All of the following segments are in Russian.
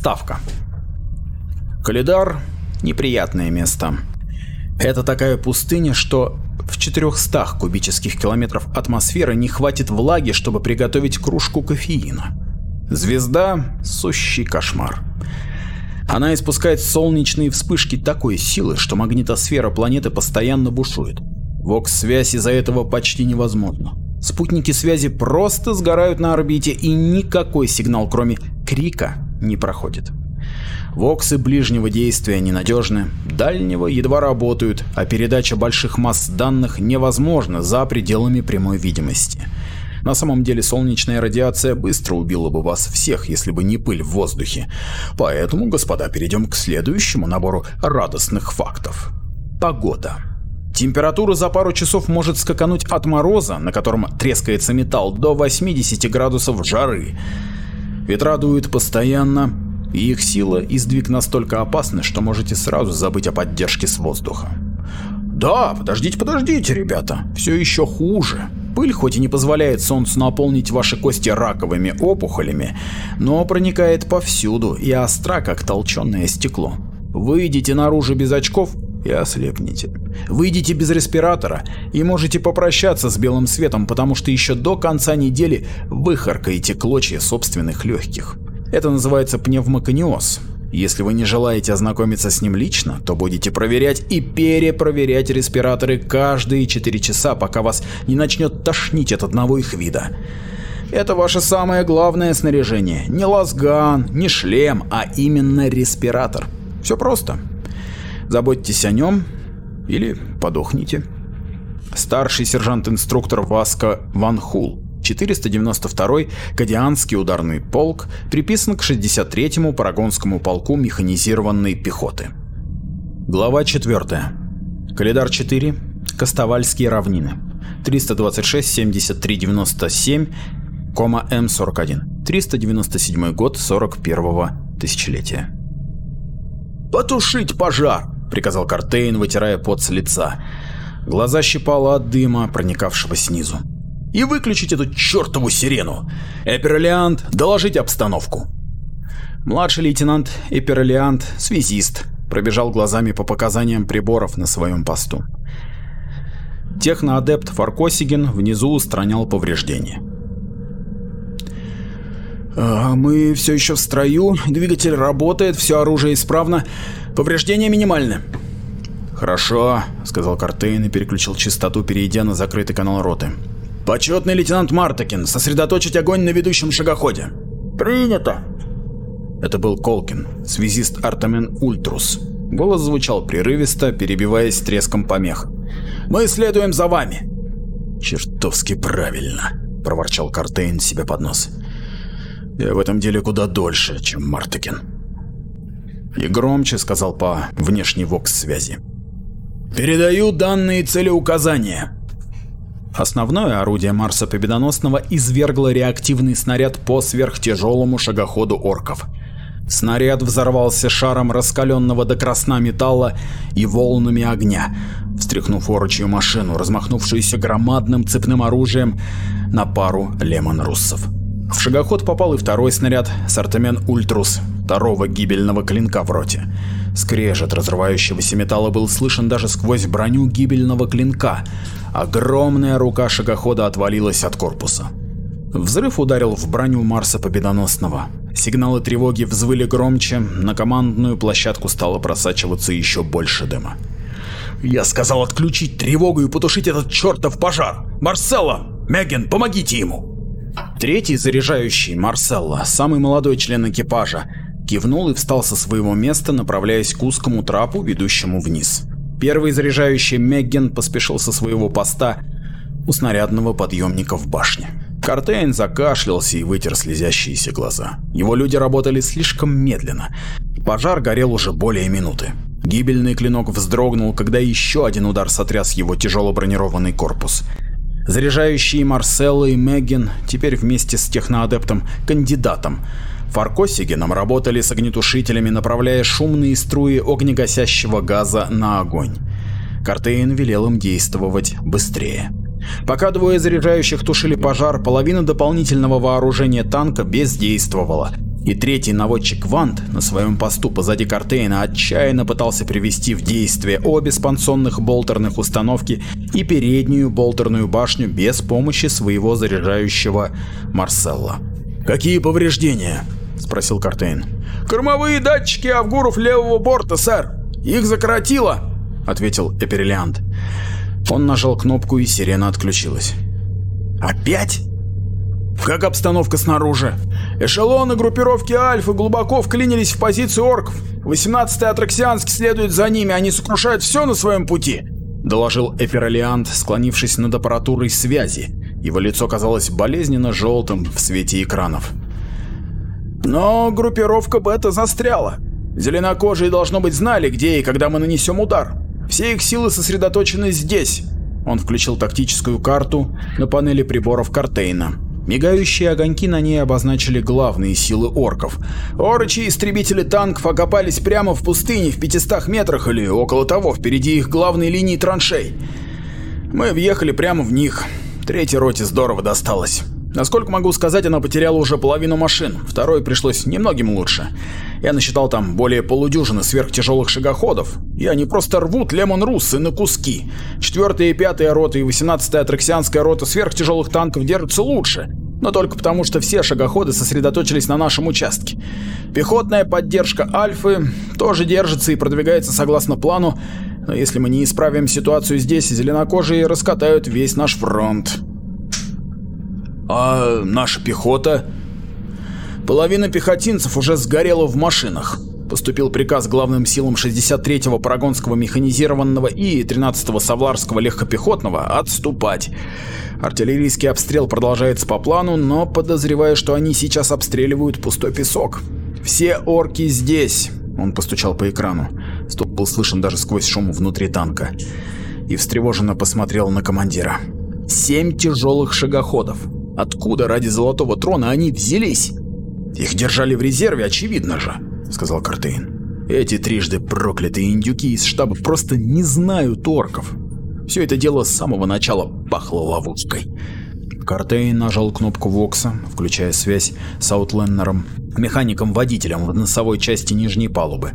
Ставка. Калидар – неприятное место. Это такая пустыня, что в 400 кубических километров атмосферы не хватит влаги, чтобы приготовить кружку кофеина. Звезда – сущий кошмар. Она испускает солнечные вспышки такой силы, что магнитосфера планеты постоянно бушует. Вокс-связь из-за этого почти невозможна. Спутники связи просто сгорают на орбите и никакой сигнал, кроме крика, не проходит. Воксы ближнего действия ненадежны, дальнего едва работают, а передача больших масс данных невозможна за пределами прямой видимости. На самом деле солнечная радиация быстро убила бы вас всех, если бы не пыль в воздухе. Поэтому, господа, перейдем к следующему набору радостных фактов. Погода. Температура за пару часов может скакануть от мороза, на котором трескается металл, до 80 градусов жары. Ветра дуют постоянно, и их сила и сдвиг настолько опасны, что можете сразу забыть о поддержке с воздуха. Да, подождите, подождите, ребята, все еще хуже. Пыль хоть и не позволяет солнцу наполнить ваши кости раковыми опухолями, но проникает повсюду и остра, как толченое стекло. Выйдите наружу без очков и ослепнете. Выйдите без респиратора и можете попрощаться с белым светом, потому что еще до конца недели выхаркаете клочья собственных легких. Это называется пневмокониоз. Если вы не желаете ознакомиться с ним лично, то будете проверять и перепроверять респираторы каждые 4 часа, пока вас не начнет тошнить от одного их вида. Это ваше самое главное снаряжение. Не лазган, не шлем, а именно респиратор. Все просто. Заботьтесь о нем или подохните. Старший сержант-инструктор Васка Ван Хул 492-й Кадианский ударный полк приписан к 63-му Парагонскому полку механизированной пехоты. Глава 4. Калидар 4. Костовальские равнины. 326-73-97, М41. 397 год 41-го тысячелетия. «Потушить пожар!» — приказал Картейн, вытирая пот с лица. Глаза щипало от дыма, проникавшего снизу и выключить эту чертову сирену. Эперлиант, доложить обстановку. Младший лейтенант Эперлиант, связист, пробежал глазами по показаниям приборов на своем посту. Техноадепт Фаркосиген внизу устранял повреждения. «А «Мы все еще в строю, двигатель работает, все оружие исправно, повреждения минимальны». «Хорошо», — сказал Картейн и переключил частоту, перейдя на закрытый канал роты. Почетный лейтенант Мартакин, сосредоточить огонь на ведущем шагоходе. Принято. Это был Колкин, связист Артамен Ультрус. Голос звучал прерывисто, перебиваясь треском помех. Мы следуем за вами. Чертовски правильно, проворчал Картейн себе под нос. Я в этом деле куда дольше, чем Мартакин. И громче сказал по внешней вокс-связи. Передаю данные целеуказания. Основное орудие Марса Победоносного извергло реактивный снаряд по сверхтяжелому шагоходу орков. Снаряд взорвался шаром раскаленного до красна металла и волнами огня, встряхнув орочью машину, размахнувшуюся громадным цепным оружием на пару лемон-руссов. В шагоход попал и второй снаряд Сартамен Ультрус, второго гибельного клинка в роте. Скрежет разрывающегося металла был слышен даже сквозь броню гибельного клинка, Огромная рука шагохода отвалилась от корпуса. Взрыв ударил в броню Марса Победоносного. Сигналы тревоги взвыли громче, на командную площадку стало просачиваться еще больше дыма. «Я сказал отключить тревогу и потушить этот чертов пожар! Марселла! Меган, помогите ему!» Третий заряжающий, Марселла, самый молодой член экипажа, кивнул и встал со своего места, направляясь к узкому трапу, ведущему вниз. Первый заряжающий Мегген поспешил со своего поста у снарядного подъемника в башне. Картейн закашлялся и вытер слезящиеся глаза. Его люди работали слишком медленно. Пожар горел уже более минуты. Гибельный клинок вздрогнул, когда еще один удар сотряс его тяжело бронированный корпус. Заряжающие Марселла и Мегген теперь вместе с техноадептом, кандидатом, Фаркосигеном работали с огнетушителями, направляя шумные струи огнегасящего газа на огонь. Картейн велел им действовать быстрее. Пока двое заряжающих тушили пожар, половина дополнительного вооружения танка бездействовала. И третий наводчик Вант на своем посту позади Картейна отчаянно пытался привести в действие обе спансонных болтерных установки и переднюю болтерную башню без помощи своего заряжающего Марселла. «Какие повреждения?» – спросил Картейн. «Кормовые датчики Авгуров левого борта, сэр! Их закоротило!» – ответил Эперилиант. Он нажал кнопку и сирена отключилась. «Опять?» Как обстановка снаружи? Эшелоны группировки Альфа глубоко вклинились в позицию орков. 18-й Атраксианский следует за ними, они сокрушают все на своем пути. Доложил Эфиралиант, склонившись над аппаратурой связи. Его лицо казалось болезненно желтым в свете экранов. Но группировка Бета застряла. Зеленокожие, должно быть, знали, где и когда мы нанесем удар. Все их силы сосредоточены здесь. Он включил тактическую карту на панели приборов Картейна. Мигающие огоньки на ней обозначили главные силы орков. Орочи истребители танков окопались прямо в пустыне в 500 метрах или около того, впереди их главной линии траншей. Мы въехали прямо в них. Третьей роте здорово досталось. Насколько могу сказать, она потеряла уже половину машин, второй пришлось немногим лучше. Я насчитал там более полудюжины сверхтяжелых шагоходов, и они просто рвут Лемон Руссы на куски. Четвертая и пятая рота и восемнадцатая атраксианская рота сверхтяжелых танков держатся лучше, но только потому, что все шагоходы сосредоточились на нашем участке. Пехотная поддержка Альфы тоже держится и продвигается согласно плану, но если мы не исправим ситуацию здесь, зеленокожие раскатают весь наш фронт. А наша пехота? Половина пехотинцев уже сгорела в машинах. Поступил приказ главным силам 63-го Парагонского механизированного и 13-го Савларского легкопехотного отступать. Артиллерийский обстрел продолжается по плану, но подозреваю, что они сейчас обстреливают пустой песок. Все орки здесь. Он постучал по экрану. Стук был слышен даже сквозь шум внутри танка. И встревоженно посмотрел на командира. Семь тяжелых шагоходов. Откуда ради Золотого Трона они взялись? Их держали в резерве, очевидно же, сказал Картейн. Эти трижды проклятые индюки из штаба просто не знают орков. Все это дело с самого начала пахло ловушкой. Картейн нажал кнопку Вокса, включая связь с Аутленнером, механиком-водителем в носовой части нижней палубы,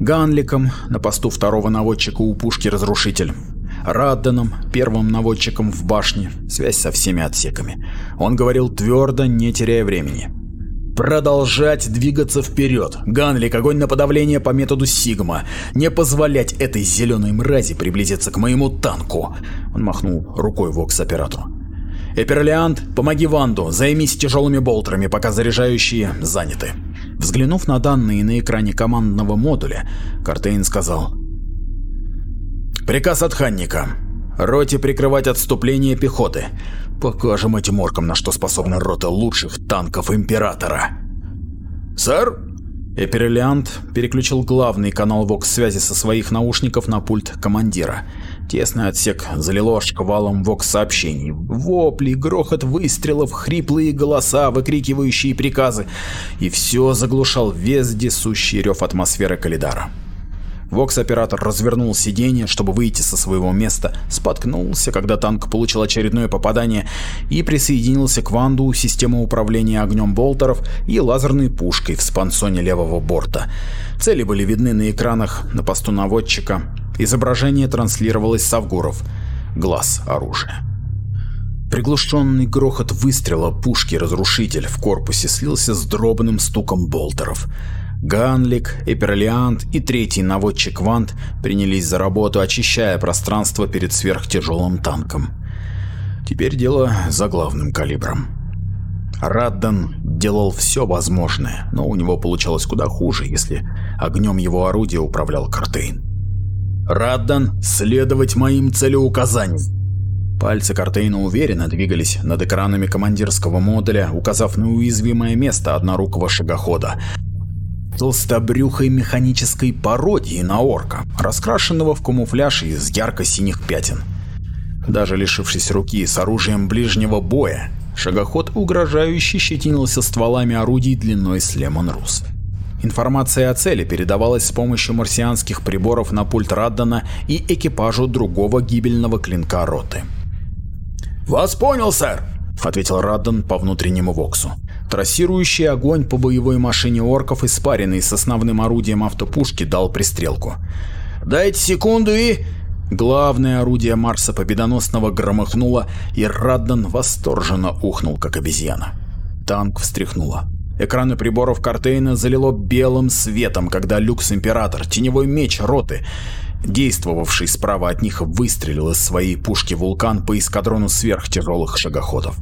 Ганликом на посту второго наводчика у пушки Разрушитель, Радданом, первым наводчиком в башне, связь со всеми отсеками. Он говорил твердо, не теряя времени. Продолжать двигаться вперед. Ганлик, огонь на подавление по методу Сигма. Не позволять этой зеленой мрази приблизиться к моему танку. Он махнул рукой вокс-оператору. Эперлиант, помоги Ванду, займись тяжелыми болтерами, пока заряжающие заняты. Взглянув на данные на экране командного модуля, Картейн сказал Приказ от Ханника. Роте прикрывать отступление пехоты. Покажем этим оркам, на что способна рота лучших танков Императора. Сэр? Эперелиант переключил главный канал ВОКС-связи со своих наушников на пульт командира. Тесный отсек залило шквалом ВОКС-сообщений. Вопли, грохот выстрелов, хриплые голоса, выкрикивающие приказы. И все заглушал вездесущий рев атмосферы Калидара. Вокс-оператор развернул сиденье, чтобы выйти со своего места, споткнулся, когда танк получил очередное попадание и присоединился к Ванду системы управления огнем болтеров и лазерной пушкой в спансоне левого борта. Цели были видны на экранах на посту наводчика. Изображение транслировалось с. Глаз оружия. Приглушенный грохот выстрела пушки-разрушитель в корпусе слился с дробным стуком болтеров. Ганлик, Эперлиант и третий наводчик Вант принялись за работу, очищая пространство перед сверхтяжелым танком. Теперь дело за главным калибром. Раддан делал все возможное, но у него получалось куда хуже, если огнем его орудия управлял Картейн. «Раддан, следовать моим целеуказаниям!» Пальцы Картейна уверенно двигались над экранами командирского модуля, указав на уязвимое место однорукого шагохода, толстобрюхой механической пародии на орка, раскрашенного в камуфляж из ярко-синих пятен. Даже лишившись руки с оружием ближнего боя, шагоход угрожающе щетинился стволами орудий длиной с Лемон Рус. Информация о цели передавалась с помощью марсианских приборов на пульт Раддана и экипажу другого гибельного клинка роты. «Вас понял, сэр!» — ответил Раддан по внутреннему воксу. Трассирующий огонь по боевой машине орков, испаренный с основным орудием автопушки, дал пристрелку. «Дайте секунду и...» Главное орудие Марса победоносного громыхнуло, и Раддан восторженно ухнул, как обезьяна. Танк встряхнуло. Экраны приборов Картейна залило белым светом, когда Люкс-Император, теневой меч роты, действовавший справа от них, выстрелил из своей пушки «Вулкан» по эскадрону сверхтяжелых шагоходов.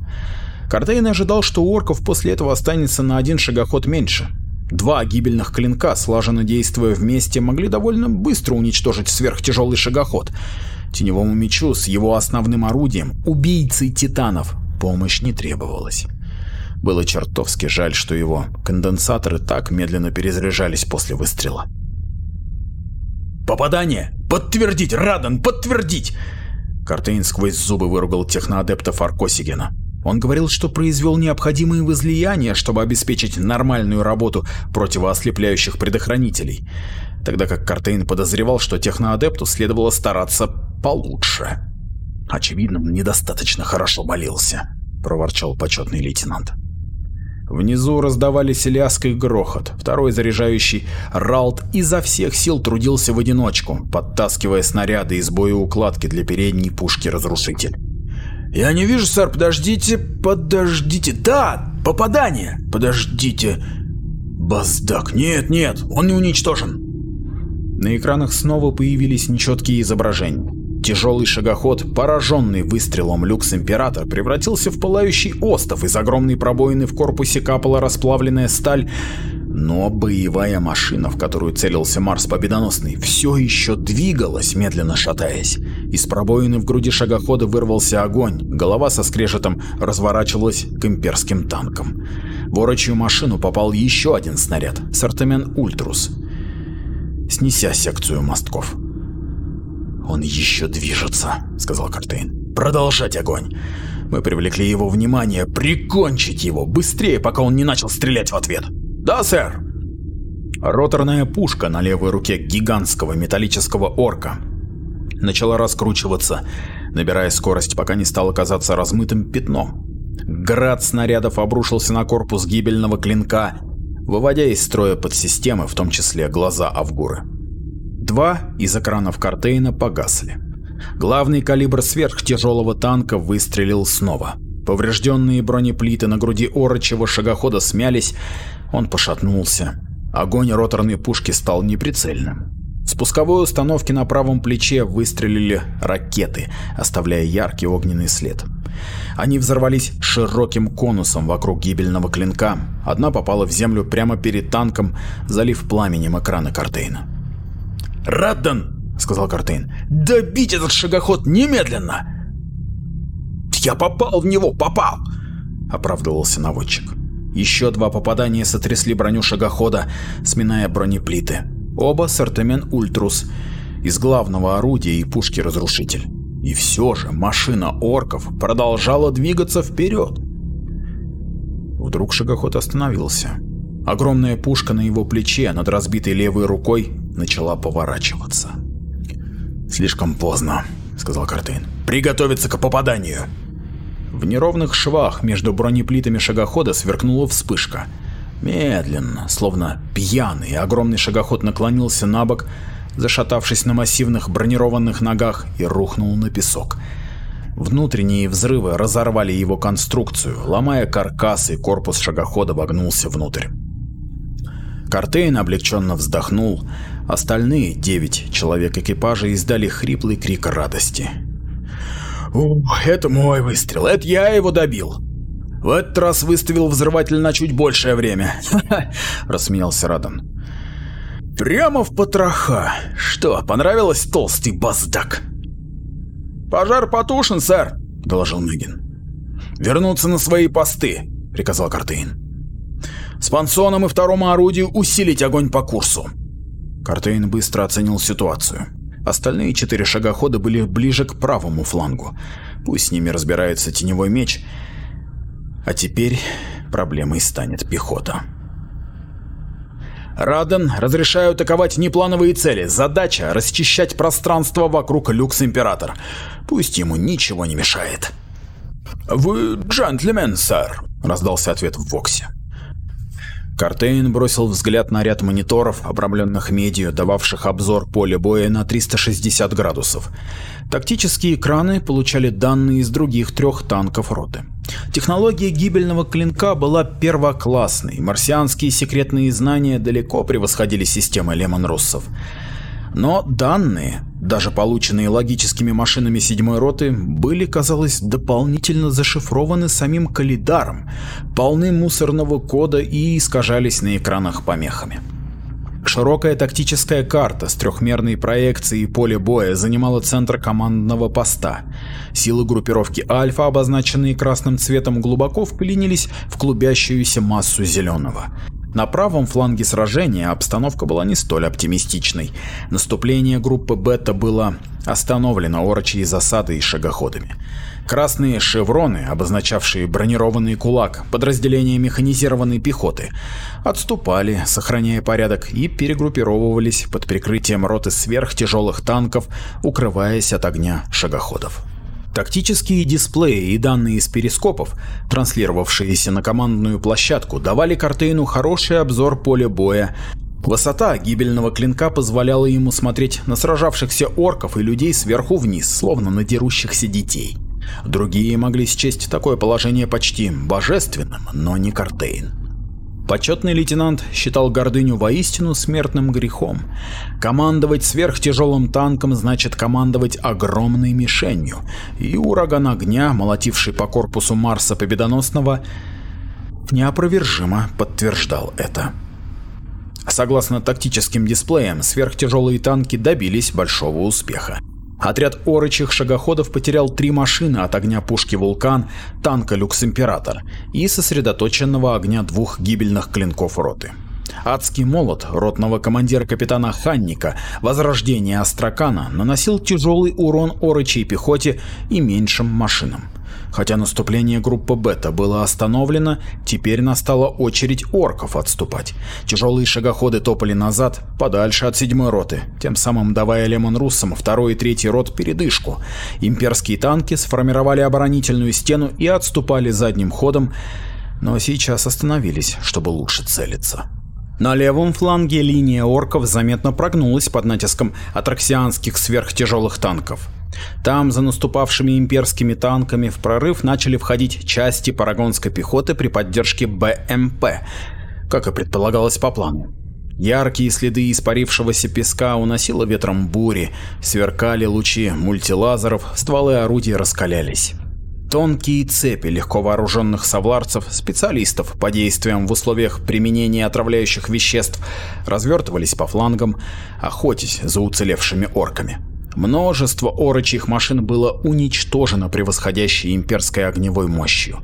Картейн ожидал, что у орков после этого останется на один шагоход меньше. Два гибельных клинка, слаженно действуя вместе, могли довольно быстро уничтожить сверхтяжелый шагоход. Теневому мечу с его основным орудием, убийцей титанов, помощь не требовалась. Было чертовски жаль, что его конденсаторы так медленно перезаряжались после выстрела. «Попадание! Подтвердить, Радан, подтвердить!» Картейн сквозь зубы выругал техноадептов Аркосигена. Он говорил, что произвел необходимые возлияния, чтобы обеспечить нормальную работу противоослепляющих предохранителей, тогда как Картейн подозревал, что техноадепту следовало стараться получше. «Очевидно, он недостаточно хорошо молился», — проворчал почетный лейтенант. Внизу раздавались ляск и грохот. Второй заряжающий Ралт изо всех сил трудился в одиночку, подтаскивая снаряды из боеукладки для передней пушки «Разрушитель». «Я не вижу, сэр, подождите, подождите. Да, попадание. Подождите. Баздак, нет, нет, он не уничтожен». На экранах снова появились нечеткие изображения. Тяжелый шагоход, пораженный выстрелом люкс-император, превратился в пылающий остов, из огромной пробоины в корпусе капала расплавленная сталь, но боевая машина, в которую целился Марс Победоносный, все еще двигалась, медленно шатаясь. Из пробоины в груди шагохода вырвался огонь, голова со скрежетом разворачивалась к имперским танкам. В орочью машину попал еще один снаряд, Сартамен Ультрус, снеся секцию мостков. «Он еще движется», — сказал Картейн. «Продолжать огонь. Мы привлекли его внимание, прикончить его быстрее, пока он не начал стрелять в ответ». «Да, сэр». Роторная пушка на левой руке гигантского металлического орка начала раскручиваться, набирая скорость, пока не стало казаться размытым пятном. Град снарядов обрушился на корпус гибельного клинка, выводя из строя подсистемы, в том числе глаза Авгуры. Два из экранов Картейна погасли. Главный калибр сверхтяжелого танка выстрелил снова. Поврежденные бронеплиты на груди орочего шагохода смялись, он пошатнулся. Огонь роторной пушки стал неприцельным. С пусковой установки на правом плече выстрелили ракеты, оставляя яркий огненный след. Они взорвались широким конусом вокруг гибельного клинка. Одна попала в землю прямо перед танком, залив пламенем экрана Картейна. «Раддан!» — сказал Картейн. «Добить этот шагоход немедленно!» «Я попал в него, попал!» — оправдывался наводчик. Еще два попадания сотрясли броню шагохода, сминая бронеплиты. Оба с Артемен Ультрус, из главного орудия и пушки Разрушитель. И все же машина орков продолжала двигаться вперед. Вдруг шагоход остановился. Огромная пушка на его плече над разбитой левой рукой начала поворачиваться. «Слишком поздно», — сказал Картейн. «Приготовиться к попаданию!» В неровных швах между бронеплитами шагохода сверкнула вспышка. Медленно, словно пьяный, огромный шагоход наклонился на бок, зашатавшись на массивных бронированных ногах и рухнул на песок. Внутренние взрывы разорвали его конструкцию, ломая каркас и корпус шагохода вогнулся внутрь. Картейн облегченно вздохнул, остальные девять человек экипажа издали хриплый крик радости. это мой выстрел, это я его добил. В этот раз выставил взрыватель на чуть большее время. рассмеялся Радан. Прямо в потроха. Что, понравилось, толстый баздак? Пожар потушен, сэр, доложил Мегин. Вернуться на свои посты, приказал Картейн. С и второму орудию усилить огонь по курсу. Картейн быстро оценил ситуацию. Остальные четыре шагохода были ближе к правому флангу. Пусть с ними разбирается теневой меч. А теперь проблемой станет пехота. Раден, разрешаю атаковать неплановые цели. Задача – расчищать пространство вокруг Люкс-Император. Пусть ему ничего не мешает. «Вы джентльмен, сэр», – раздался ответ в Воксе. Картейн бросил взгляд на ряд мониторов, обрамленных медью, дававших обзор поля боя на 360 градусов. Тактические экраны получали данные из других трех танков роты. Технология гибельного клинка была первоклассной, марсианские секретные знания далеко превосходили системы Лемон-Руссов. Но данные, даже полученные логическими машинами седьмой роты, были, казалось, дополнительно зашифрованы самим Калидаром, полны мусорного кода и искажались на экранах помехами. Широкая тактическая карта с трехмерной проекцией поля боя занимала центр командного поста. Силы группировки Альфа, обозначенные красным цветом, глубоко вклинились в клубящуюся массу зеленого. На правом фланге сражения обстановка была не столь оптимистичной. Наступление группы Бета было остановлено орочьей засадой и шагоходами. Красные шевроны, обозначавшие бронированный кулак, подразделения механизированной пехоты, отступали, сохраняя порядок, и перегруппировывались под прикрытием роты сверхтяжелых танков, укрываясь от огня шагоходов. Тактические дисплеи и данные из перископов, транслировавшиеся на командную площадку, давали Картейну хороший обзор поля боя. Высота гибельного клинка позволяла ему смотреть на сражавшихся орков и людей сверху вниз, словно на дерущихся детей. Другие могли счесть такое положение почти божественным, но не Картейн. Почетный лейтенант считал гордыню воистину смертным грехом. Командовать сверхтяжелым танком значит командовать огромной мишенью, и ураган огня, молотивший по корпусу Марса Победоносного, неопровержимо подтверждал это. Согласно тактическим дисплеям, сверхтяжелые танки добились большого успеха. Отряд орочих шагоходов потерял три машины от огня пушки «Вулкан», танка «Люкс-Император» и сосредоточенного огня двух гибельных клинков роты. Адский молот ротного командира капитана Ханника Возрождение Астракана наносил тяжелый урон орочей пехоте и меньшим машинам. Хотя наступление группы Бета было остановлено, теперь настала очередь орков отступать. Тяжелые шагоходы топали назад, подальше от седьмой роты, тем самым давая Лемон Руссам второй и третий рот передышку. Имперские танки сформировали оборонительную стену и отступали задним ходом, но сейчас остановились, чтобы лучше целиться. На левом фланге линия орков заметно прогнулась под натиском атраксианских сверхтяжелых танков. Там, за наступавшими имперскими танками, в прорыв начали входить части парагонской пехоты при поддержке БМП, как и предполагалось по плану. Яркие следы испарившегося песка уносило ветром бури, сверкали лучи мультилазеров, стволы орудий раскалялись. Тонкие цепи легко вооруженных совларцев, специалистов по действиям в условиях применения отравляющих веществ, развертывались по флангам, охотясь за уцелевшими орками. Множество орочих машин было уничтожено превосходящей имперской огневой мощью.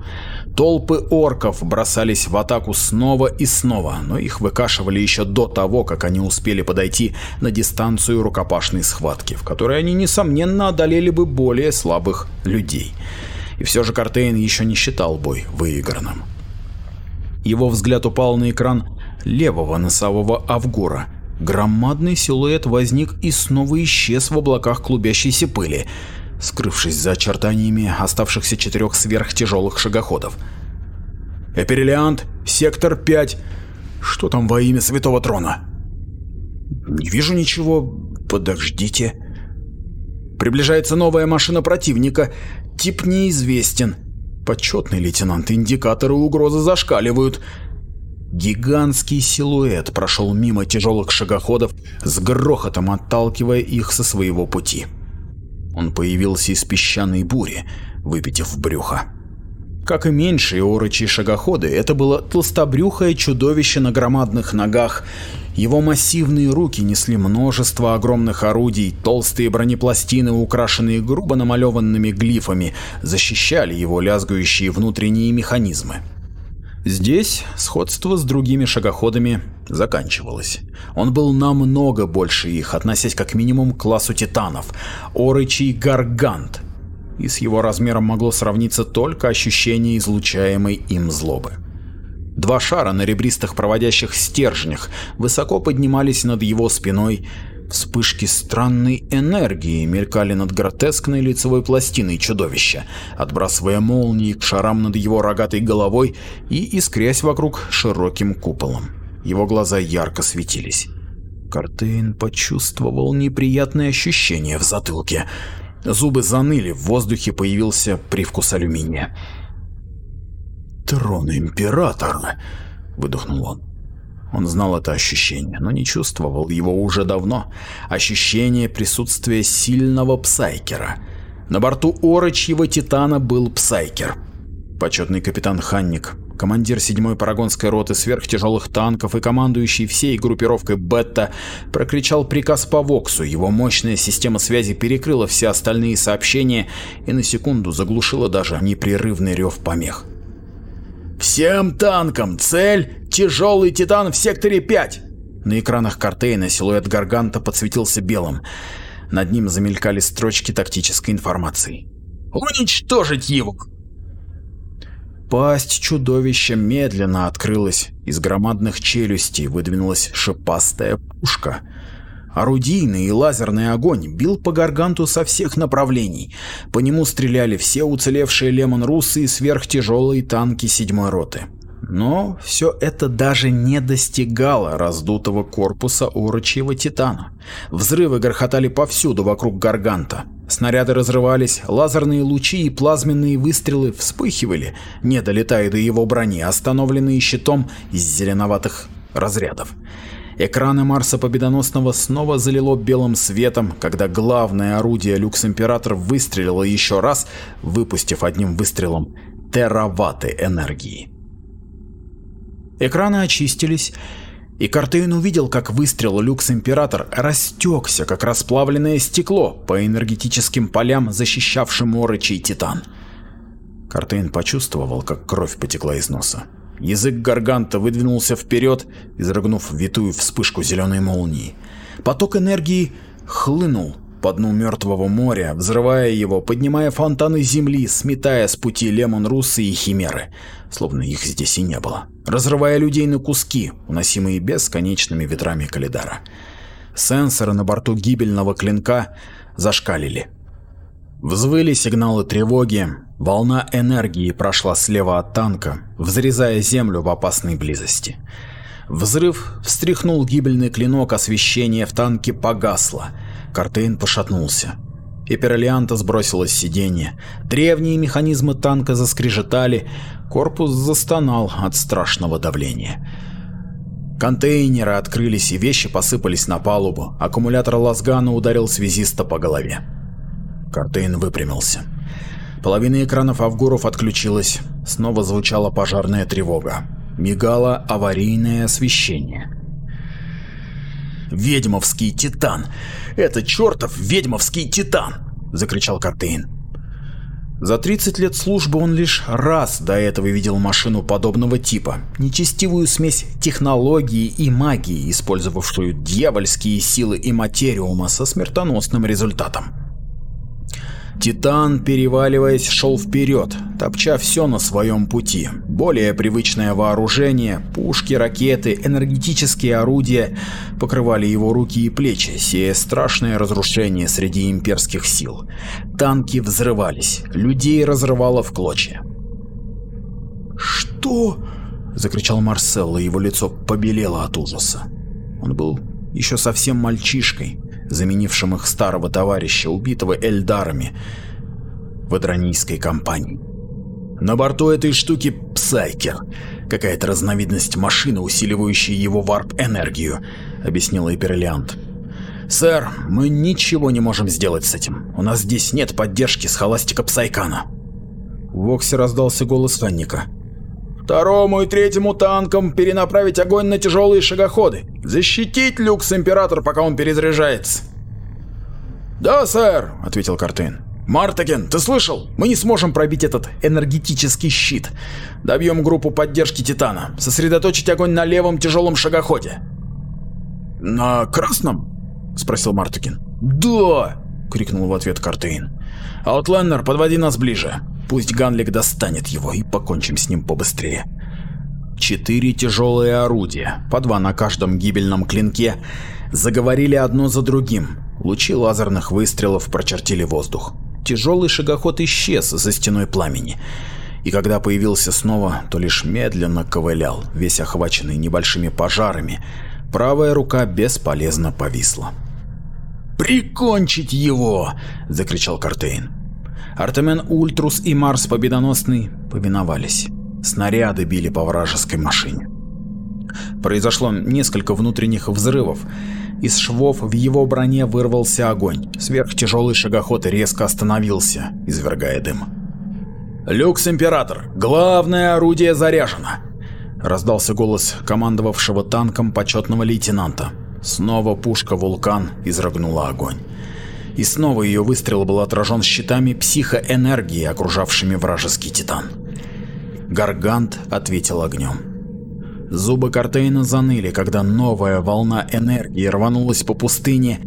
Толпы орков бросались в атаку снова и снова, но их выкашивали еще до того, как они успели подойти на дистанцию рукопашной схватки, в которой они, несомненно, одолели бы более слабых людей. И все же Картейн еще не считал бой выигранным. Его взгляд упал на экран левого носового Авгура, Громадный силуэт возник и снова исчез в облаках клубящейся пыли, скрывшись за очертаниями оставшихся четырех сверхтяжелых шагоходов. «Эперилиант, сектор 5. Что там во имя Святого Трона?» «Не вижу ничего. Подождите». «Приближается новая машина противника. Тип неизвестен. Почетный лейтенант, индикаторы угрозы зашкаливают. Гигантский силуэт прошел мимо тяжелых шагоходов, с грохотом отталкивая их со своего пути. Он появился из песчаной бури, выпитив брюхо. Как и меньшие орочьи шагоходы, это было толстобрюхое чудовище на громадных ногах. Его массивные руки несли множество огромных орудий, толстые бронепластины, украшенные грубо намалеванными глифами, защищали его лязгающие внутренние механизмы. Здесь сходство с другими шагоходами заканчивалось. Он был намного больше их, относясь как минимум к классу титанов, орычий гаргант, и с его размером могло сравниться только ощущение излучаемой им злобы. Два шара на ребристых проводящих стержнях высоко поднимались над его спиной, Вспышки странной энергии мелькали над гротескной лицевой пластиной чудовища, отбрасывая молнии к шарам над его рогатой головой и искрясь вокруг широким куполом. Его глаза ярко светились. Картейн почувствовал неприятное ощущение в затылке. Зубы заныли, в воздухе появился привкус алюминия. «Трон Императора!» — выдохнул он. Он знал это ощущение, но не чувствовал его уже давно. Ощущение присутствия сильного псайкера. На борту Орочьего Титана был псайкер. Почетный капитан Ханник, командир 7-й парагонской роты сверхтяжелых танков и командующий всей группировкой Бетта прокричал приказ по Воксу, его мощная система связи перекрыла все остальные сообщения и на секунду заглушила даже непрерывный рев помех. «Всем танкам! Цель! Тяжелый Титан в секторе 5!» На экранах Картейна силуэт Гарганта подсветился белым. Над ним замелькали строчки тактической информации. «Уничтожить его!» Пасть чудовища медленно открылась, из громадных челюстей выдвинулась шипастая пушка. Орудийный и лазерный огонь бил по гарганту со всех направлений. По нему стреляли все уцелевшие лемон-русы и сверхтяжелые танки седьмой роты. Но все это даже не достигало раздутого корпуса урочьего титана. Взрывы грохотали повсюду вокруг гарганта. Снаряды разрывались, лазерные лучи и плазменные выстрелы вспыхивали, не долетая до его брони, остановленные щитом из зеленоватых разрядов. Экраны Марса Победоносного снова залило белым светом, когда главное орудие Люкс-Император выстрелило еще раз, выпустив одним выстрелом тераватты энергии. Экраны очистились, и Картейн увидел, как выстрел Люкс-Император растекся, как расплавленное стекло по энергетическим полям, защищавшим Орычий Титан. Картейн почувствовал, как кровь потекла из носа. Язык Гарганта выдвинулся вперед, изрыгнув витую вспышку зеленой молнии. Поток энергии хлынул по дну мертвого моря, взрывая его, поднимая фонтаны земли, сметая с пути Лемон Русы и Химеры, словно их здесь и не было, разрывая людей на куски, уносимые бесконечными ветрами Калидара. Сенсоры на борту гибельного клинка зашкалили. Взвыли сигналы тревоги, волна энергии прошла слева от танка, взрезая землю в опасной близости. Взрыв встряхнул гибельный клинок, освещение в танке погасло. Картейн пошатнулся. Эперлианта сбросила с сиденья. Древние механизмы танка заскрежетали, корпус застонал от страшного давления. Контейнеры открылись и вещи посыпались на палубу. Аккумулятор лазгана ударил связиста по голове. Картейн выпрямился. Половина экранов Авгуров отключилась. Снова звучала пожарная тревога. Мигало аварийное освещение. «Ведьмовский титан! Это чертов ведьмовский титан!» – закричал Картейн. За 30 лет службы он лишь раз до этого видел машину подобного типа, нечестивую смесь технологии и магии, использовавшую дьявольские силы и материума со смертоносным результатом. Титан, переваливаясь, шел вперед, топча все на своем пути. Более привычное вооружение, пушки, ракеты, энергетические орудия покрывали его руки и плечи, сея страшное разрушение среди имперских сил. Танки взрывались, людей разрывало в клочья. «Что?» – закричал Марселло, его лицо побелело от ужаса. Он был еще совсем мальчишкой, заменившим их старого товарища, убитого Эльдарами в Адронийской кампании. На борту этой штуки Псайкер, какая-то разновидность машины, усиливающая его варп-энергию, объяснила Эперлиант. «Сэр, мы ничего не можем сделать с этим. У нас здесь нет поддержки Схоластика Псайкана». В Воксе раздался голос Фанника. Второму и третьему танкам перенаправить огонь на тяжелые шагоходы. Защитить Люкс Император, пока он перезаряжается. «Да, сэр», — ответил Картейн. «Мартаген, ты слышал? Мы не сможем пробить этот энергетический щит. Добьем группу поддержки Титана. Сосредоточить огонь на левом тяжелом шагоходе». «На красном?» — спросил Мартаген. «Да!» — крикнул в ответ Картейн. «Аутлендер, подводи нас ближе. Пусть Ганлик достанет его и покончим с ним побыстрее. Четыре тяжелые орудия, по два на каждом гибельном клинке, заговорили одно за другим. Лучи лазерных выстрелов прочертили воздух. Тяжелый шагоход исчез за стеной пламени. И когда появился снова, то лишь медленно ковылял, весь охваченный небольшими пожарами. Правая рука бесполезно повисла. «Прикончить его!» – закричал Картейн. Артемен Ультрус и Марс Победоносный повиновались. Снаряды били по вражеской машине. Произошло несколько внутренних взрывов. Из швов в его броне вырвался огонь. Сверхтяжелый шагоход резко остановился, извергая дым. «Люкс Император! Главное орудие заряжено!» Раздался голос командовавшего танком почетного лейтенанта. Снова пушка «Вулкан» изрыгнула огонь. И снова ее выстрел был отражен щитами психоэнергии, окружавшими вражеский титан. Гаргант ответил огнем. Зубы Картейна заныли, когда новая волна энергии рванулась по пустыне,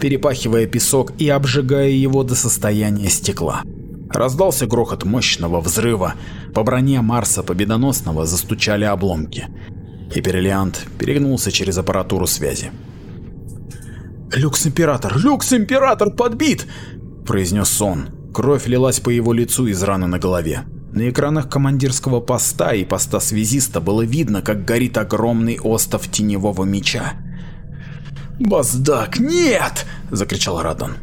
перепахивая песок и обжигая его до состояния стекла. Раздался грохот мощного взрыва, по броне Марса Победоносного застучали обломки. Гиперлиант перегнулся через аппаратуру связи. «Люкс Император! Люкс Император подбит!» – произнес он. Кровь лилась по его лицу из раны на голове. На экранах командирского поста и поста связиста было видно, как горит огромный остов теневого меча. «Баздак, нет!» – закричал Радан.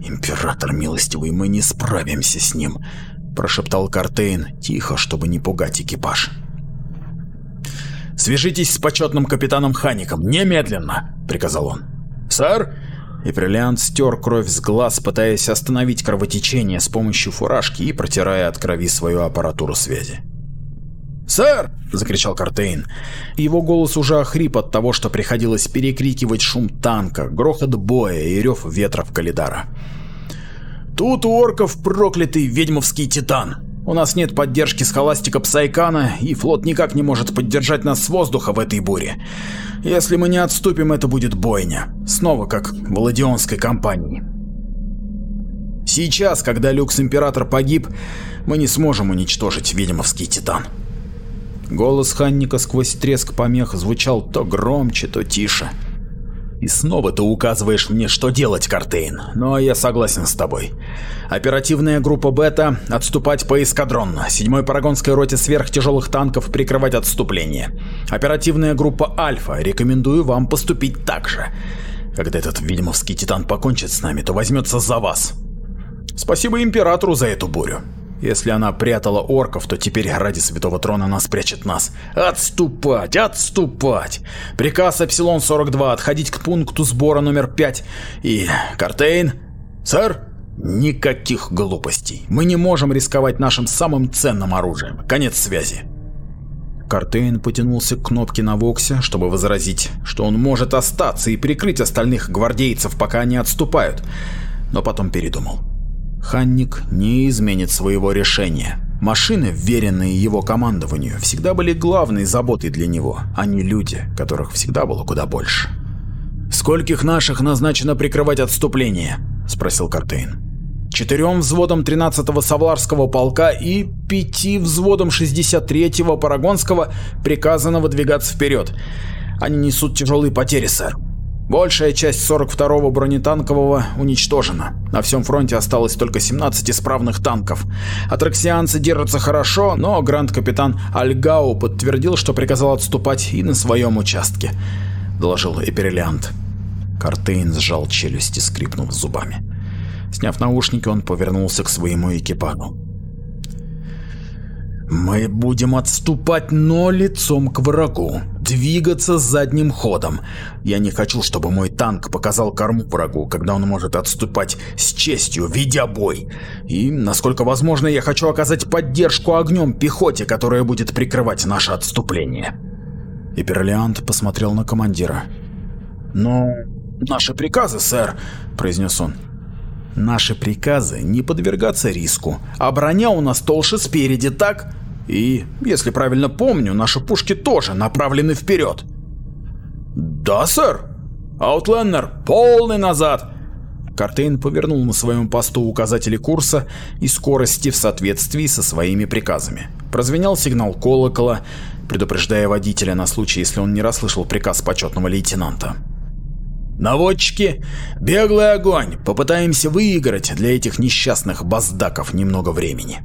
«Император милостивый, мы не справимся с ним», – прошептал Картейн, тихо, чтобы не пугать экипаж. «Свяжитесь с почетным капитаном Хаником, немедленно!» – приказал он. «Сэр?» И бриллиант стер кровь с глаз, пытаясь остановить кровотечение с помощью фуражки и протирая от крови свою аппаратуру связи. «Сэр!» – закричал Картейн. Его голос уже охрип от того, что приходилось перекрикивать шум танка, грохот боя и рев ветров Калидара. «Тут у орков проклятый ведьмовский титан. У нас нет поддержки с холастика Псайкана, и флот никак не может поддержать нас с воздуха в этой буре. Если мы не отступим, это будет бойня. Снова как в Ладионской кампании. Сейчас, когда Люкс Император погиб, мы не сможем уничтожить ведьмовский Титан. Голос Ханника сквозь треск помех звучал то громче, то тише. И снова ты указываешь мне, что делать, Картейн, но я согласен с тобой. Оперативная группа Бета – отступать по эскадронно, 7-й парагонской роте сверхтяжелых танков прикрывать отступление. Оперативная группа Альфа – рекомендую вам поступить так же. Когда этот ведьмовский титан покончит с нами, то возьмется за вас. Спасибо Императору за эту бурю. Если она прятала орков, то теперь ради Святого Трона она спрячет нас. Отступать, отступать! Приказ Эпсилон-42 отходить к пункту сбора номер 5. И... Картейн? Сэр? Никаких глупостей. Мы не можем рисковать нашим самым ценным оружием. Конец связи. Картейн потянулся к кнопке на Воксе, чтобы возразить, что он может остаться и прикрыть остальных гвардейцев, пока они отступают, но потом передумал. Ханник не изменит своего решения. Машины, вверенные его командованию, всегда были главной заботой для него, а не люди, которых всегда было куда больше. «Скольких наших назначено прикрывать отступление?» – спросил Картейн. «Четырем взводам 13-го Савларского полка и пяти взводам 63-го Парагонского приказано выдвигаться вперед. Они несут тяжелые потери, сэр. Большая часть 42-го бронетанкового уничтожена. На всем фронте осталось только 17 исправных танков. Атраксианцы держатся хорошо, но гранд-капитан Альгау подтвердил, что приказал отступать и на своем участке, доложил Эперелиант. Картейн сжал челюсти, скрипнув зубами. Сняв наушники, он повернулся к своему экипажу. «Мы будем отступать, но лицом к врагу двигаться задним ходом. Я не хочу, чтобы мой танк показал корму врагу, когда он может отступать с честью, ведя бой. И, насколько возможно, я хочу оказать поддержку огнем пехоте, которая будет прикрывать наше отступление. Иперлиант посмотрел на командира. «Но наши приказы, сэр», — произнес он. «Наши приказы не подвергаться риску, а броня у нас толще спереди, так?» И, если правильно помню, наши пушки тоже направлены вперед. Да, сэр. Аутлендер, полный назад. Картейн повернул на своем посту указатели курса и скорости в соответствии со своими приказами. Прозвенел сигнал колокола, предупреждая водителя на случай, если он не расслышал приказ почетного лейтенанта. Наводчики, беглый огонь, попытаемся выиграть для этих несчастных баздаков немного времени.